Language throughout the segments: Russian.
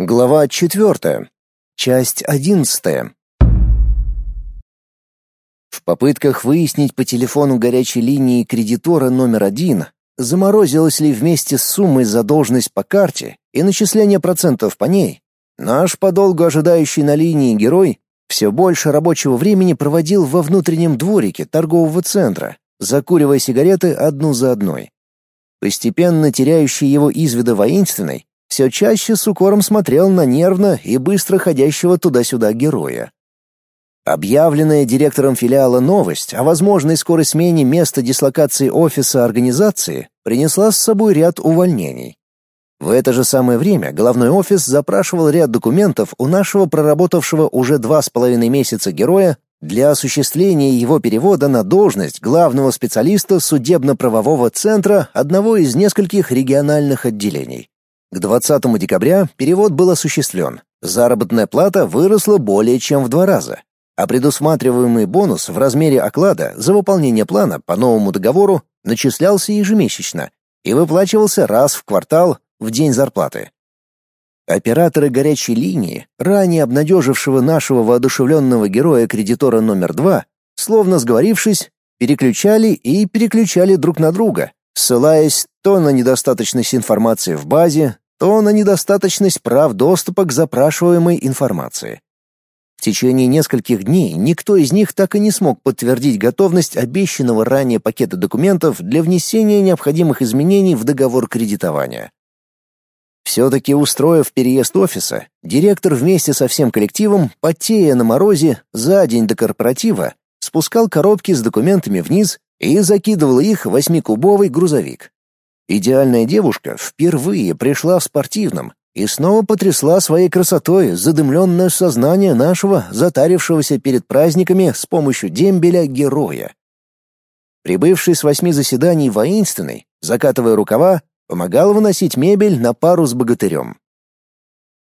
Глава четвертая. Часть одиннадцатая. В попытках выяснить по телефону горячей линии кредитора номер один, заморозилась ли вместе с суммой задолженность по карте и начисление процентов по ней, наш подолгу ожидающий на линии герой все больше рабочего времени проводил во внутреннем дворике торгового центра, закуривая сигареты одну за одной. Постепенно теряющий его из вида воинственной, все чаще с укором смотрел на нервно и быстро ходящего туда-сюда героя. Объявленная директором филиала новость о возможной скорой смене места дислокации офиса организации принесла с собой ряд увольнений. В это же самое время головной офис запрашивал ряд документов у нашего проработавшего уже два с половиной месяца героя для осуществления его перевода на должность главного специалиста судебно-правового центра одного из нескольких региональных отделений. К 20 декабря перевод был осуществлен. Заработная плата выросла более чем в два раза, а предусматриваемый бонус в размере оклада за выполнение плана по новому договору начислялся ежемесячно и выплачивался раз в квартал в день зарплаты. Операторы горячей линии, ранее обнадежившего нашего воодушевленного героя-кредитора номер два, словно сговорившись, переключали и переключали друг на друга, ссылаясь то на недостаточность информации в базе, то на недостаточность прав доступа к запрашиваемой информации. В течение нескольких дней никто из них так и не смог подтвердить готовность обещанного ранее пакета документов для внесения необходимых изменений в договор кредитования. Все-таки устроив переезд офиса, директор вместе со всем коллективом, потея на морозе, за день до корпоратива, спускал коробки с документами вниз и закидывал их в восьмикубовый грузовик. Идеальная девушка впервые пришла в спортивном и снова потрясла своей красотой задымленное сознание нашего затарившегося перед праздниками с помощью дембеля героя. Прибывший с восьми заседаний воинственный, закатывая рукава, помогал выносить мебель на пару с богатырем.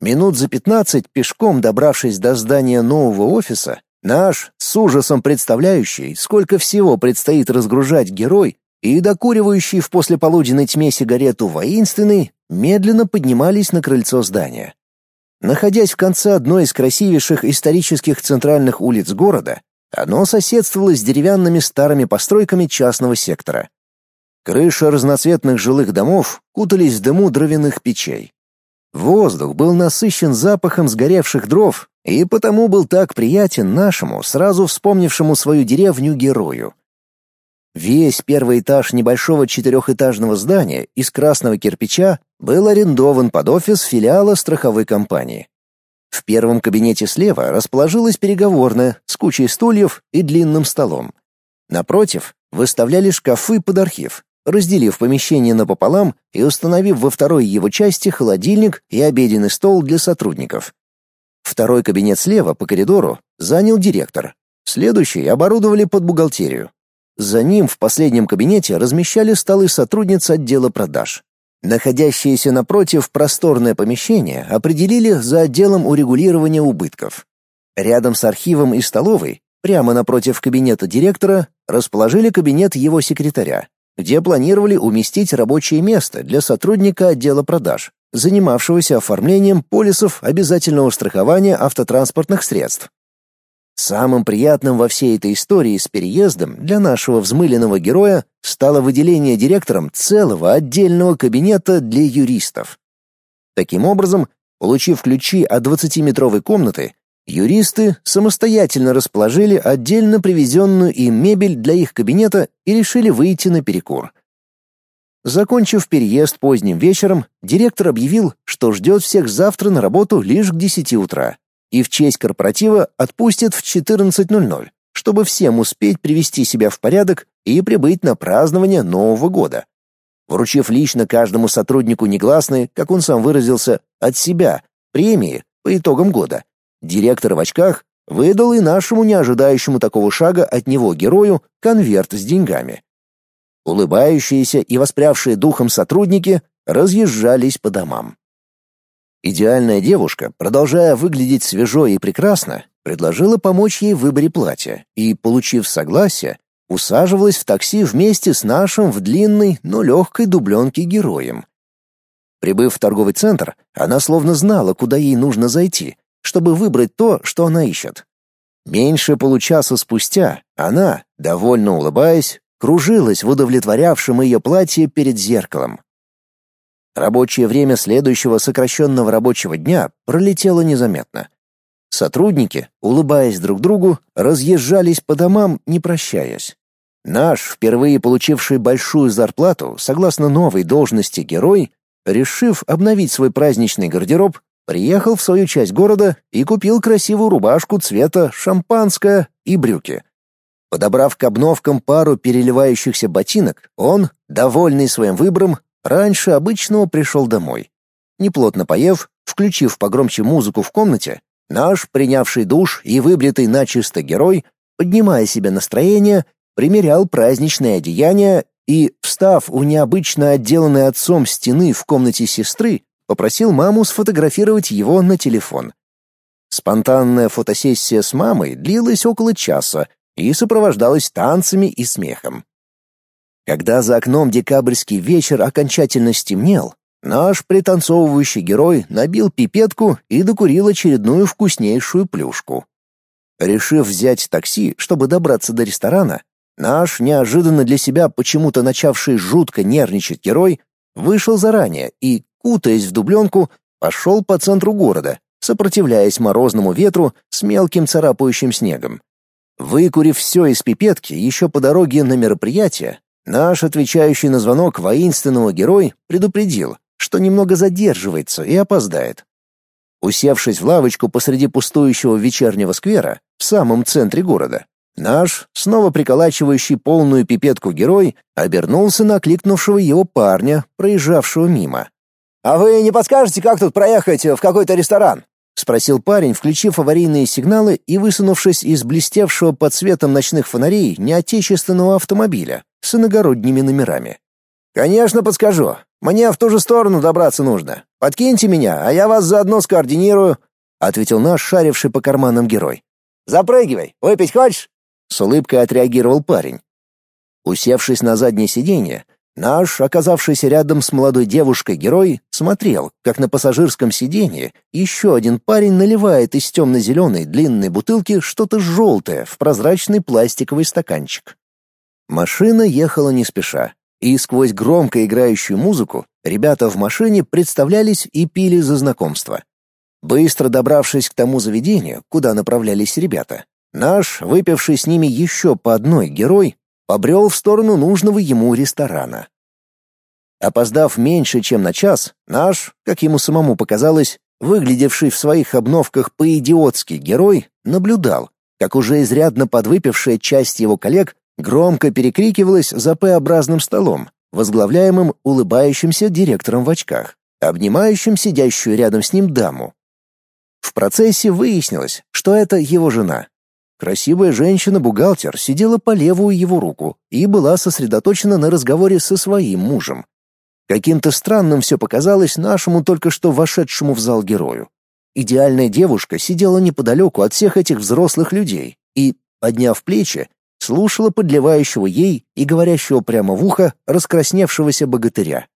Минут за пятнадцать, пешком добравшись до здания нового офиса, наш, с ужасом представляющий, сколько всего предстоит разгружать герой, и докуривающий в послеполуденной тьме сигарету воинственный, медленно поднимались на крыльцо здания. Находясь в конце одной из красивейших исторических центральных улиц города, оно соседствовало с деревянными старыми постройками частного сектора. Крыши разноцветных жилых домов кутались в дыму дровяных печей. Воздух был насыщен запахом сгоревших дров и потому был так приятен нашему, сразу вспомнившему свою деревню герою. Весь первый этаж небольшого четырехэтажного здания из красного кирпича был арендован под офис филиала страховой компании. В первом кабинете слева расположилась переговорная с кучей стульев и длинным столом. Напротив выставляли шкафы под архив, разделив помещение напополам и установив во второй его части холодильник и обеденный стол для сотрудников. Второй кабинет слева по коридору занял директор. Следующий оборудовали под бухгалтерию. За ним в последнем кабинете размещали столы сотрудниц отдела продаж. Находящееся напротив просторное помещение определили за отделом урегулирования убытков. Рядом с архивом и столовой, прямо напротив кабинета директора, расположили кабинет его секретаря, где планировали уместить рабочее место для сотрудника отдела продаж, занимавшегося оформлением полисов обязательного страхования автотранспортных средств. Самым приятным во всей этой истории с переездом для нашего взмыленного героя стало выделение директором целого отдельного кабинета для юристов. Таким образом, получив ключи от 20-метровой комнаты, Юристы самостоятельно расположили отдельно привезенную им мебель для их кабинета и решили выйти на перекур. Закончив переезд поздним вечером, директор объявил, что ждет всех завтра на работу лишь к 10 утра и в честь корпоратива отпустит в 14.00, чтобы всем успеть привести себя в порядок и прибыть на празднование Нового года. Вручив лично каждому сотруднику негласные, как он сам выразился, от себя, премии по итогам года, Директор в очках выдал и нашему неожидающему такого шага от него герою конверт с деньгами. Улыбающиеся и воспрявшие духом сотрудники разъезжались по домам. Идеальная девушка, продолжая выглядеть свежо и прекрасно, предложила помочь ей в выборе платья и, получив согласие, усаживалась в такси вместе с нашим в длинной, но легкой дубленке героем. Прибыв в торговый центр, она словно знала, куда ей нужно зайти, чтобы выбрать то, что она ищет. Меньше получаса спустя она, довольно улыбаясь, кружилась в удовлетворявшем ее платье перед зеркалом. Рабочее время следующего сокращенного рабочего дня пролетело незаметно. Сотрудники, улыбаясь друг другу, разъезжались по домам, не прощаясь. Наш, впервые получивший большую зарплату, согласно новой должности герой, решив обновить свой праздничный гардероб, приехал в свою часть города и купил красивую рубашку цвета шампанское и брюки. Подобрав к обновкам пару переливающихся ботинок, он, довольный своим выбором, раньше обычного пришел домой. Неплотно поев, включив погромче музыку в комнате, наш, принявший душ и выбритый начисто герой, поднимая себе настроение, примерял праздничное одеяние и, встав у необычно отделанной отцом стены в комнате сестры, попросил маму сфотографировать его на телефон. Спонтанная фотосессия с мамой длилась около часа и сопровождалась танцами и смехом. Когда за окном декабрьский вечер окончательно стемнел, наш пританцовывающий герой набил пипетку и докурил очередную вкуснейшую плюшку. Решив взять такси, чтобы добраться до ресторана, Наш, неожиданно для себя почему-то начавший жутко нервничать герой, вышел заранее и, кутаясь в дубленку, пошел по центру города, сопротивляясь морозному ветру с мелким царапающим снегом. Выкурив все из пипетки еще по дороге на мероприятие, наш отвечающий на звонок воинственного герой предупредил, что немного задерживается и опоздает. Усевшись в лавочку посреди пустующего вечернего сквера в самом центре города, Наш, снова приколачивающий полную пипетку герой, обернулся на кликнувшего его парня, проезжавшего мимо. «А вы не подскажете, как тут проехать в какой-то ресторан?» — спросил парень, включив аварийные сигналы и высунувшись из блестевшего под светом ночных фонарей неотечественного автомобиля с иногородними номерами. «Конечно, подскажу. Мне в ту же сторону добраться нужно. Подкиньте меня, а я вас заодно скоординирую», — ответил наш шаривший по карманам герой. «Запрыгивай. Выпить хочешь?» С улыбкой отреагировал парень. Усевшись на заднее сиденье, наш, оказавшийся рядом с молодой девушкой герой, смотрел, как на пассажирском сиденье еще один парень наливает из темно-зеленой длинной бутылки что-то желтое в прозрачный пластиковый стаканчик. Машина ехала не спеша, и сквозь громко играющую музыку ребята в машине представлялись и пили за знакомство. Быстро добравшись к тому заведению, куда направлялись ребята, Наш, выпивший с ними еще по одной герой, побрел в сторону нужного ему ресторана. Опоздав меньше, чем на час, наш, как ему самому показалось, выглядевший в своих обновках по-идиотски герой, наблюдал, как уже изрядно подвыпившая часть его коллег громко перекрикивалась за П-образным столом, возглавляемым улыбающимся директором в очках, обнимающим сидящую рядом с ним даму. В процессе выяснилось, что это его жена, Красивая женщина-бухгалтер сидела по левую его руку и была сосредоточена на разговоре со своим мужем. Каким-то странным все показалось нашему только что вошедшему в зал герою. Идеальная девушка сидела неподалеку от всех этих взрослых людей и, подняв плечи, слушала подливающего ей и говорящего прямо в ухо раскрасневшегося богатыря.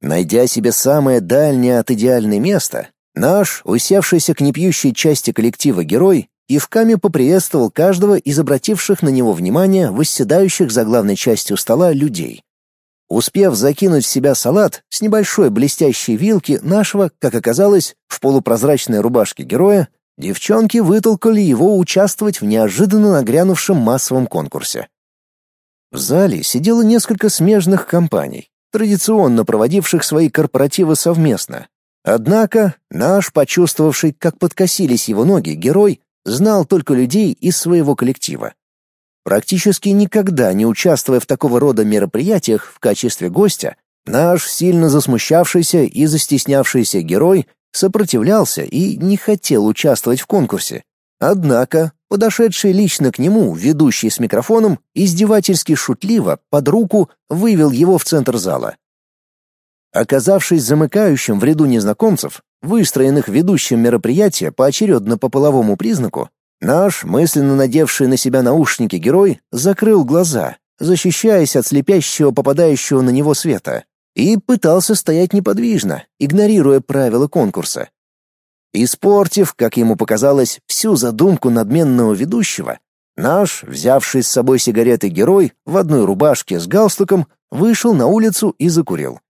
Найдя себе самое дальнее от идеальное место, наш, усевшийся к непьющей части коллектива герой, кивками поприветствовал каждого из обративших на него внимание восседающих за главной частью стола людей. Успев закинуть в себя салат с небольшой блестящей вилки нашего, как оказалось, в полупрозрачной рубашке героя, девчонки вытолкали его участвовать в неожиданно нагрянувшем массовом конкурсе. В зале сидело несколько смежных компаний, традиционно проводивших свои корпоративы совместно. Однако наш, почувствовавший, как подкосились его ноги, герой, знал только людей из своего коллектива. Практически никогда не участвуя в такого рода мероприятиях в качестве гостя, наш сильно засмущавшийся и застеснявшийся герой сопротивлялся и не хотел участвовать в конкурсе. Однако, подошедший лично к нему, ведущий с микрофоном, издевательски шутливо, под руку, вывел его в центр зала. Оказавшись замыкающим в ряду незнакомцев, выстроенных ведущим мероприятия поочередно по половому признаку, наш, мысленно надевший на себя наушники герой, закрыл глаза, защищаясь от слепящего попадающего на него света, и пытался стоять неподвижно, игнорируя правила конкурса. Испортив, как ему показалось, всю задумку надменного ведущего, наш, взявший с собой сигареты герой в одной рубашке с галстуком, вышел на улицу и закурил.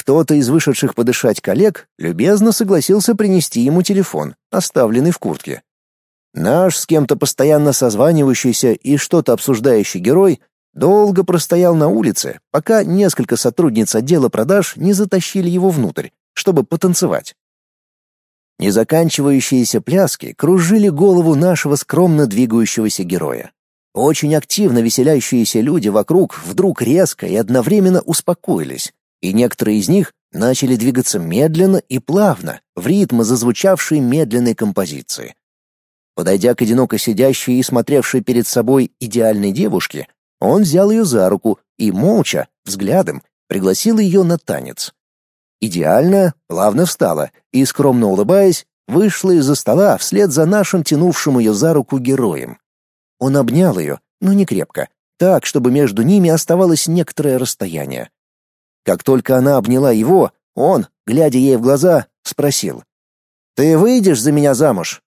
Кто-то из вышедших подышать коллег любезно согласился принести ему телефон, оставленный в куртке. Наш с кем-то постоянно созванивающийся и что-то обсуждающий герой долго простоял на улице, пока несколько сотрудниц отдела продаж не затащили его внутрь, чтобы потанцевать. Незаканчивающиеся пляски кружили голову нашего скромно двигающегося героя. Очень активно веселящиеся люди вокруг вдруг резко и одновременно успокоились, и некоторые из них начали двигаться медленно и плавно, в ритм зазвучавшей медленной композиции. Подойдя к одиноко сидящей и смотревшей перед собой идеальной девушке, он взял ее за руку и молча, взглядом, пригласил ее на танец. Идеально, плавно встала и, скромно улыбаясь, вышла из-за стола вслед за нашим тянувшим ее за руку героем. Он обнял ее, но не крепко, так, чтобы между ними оставалось некоторое расстояние. Как только она обняла его, он, глядя ей в глаза, спросил. «Ты выйдешь за меня замуж?»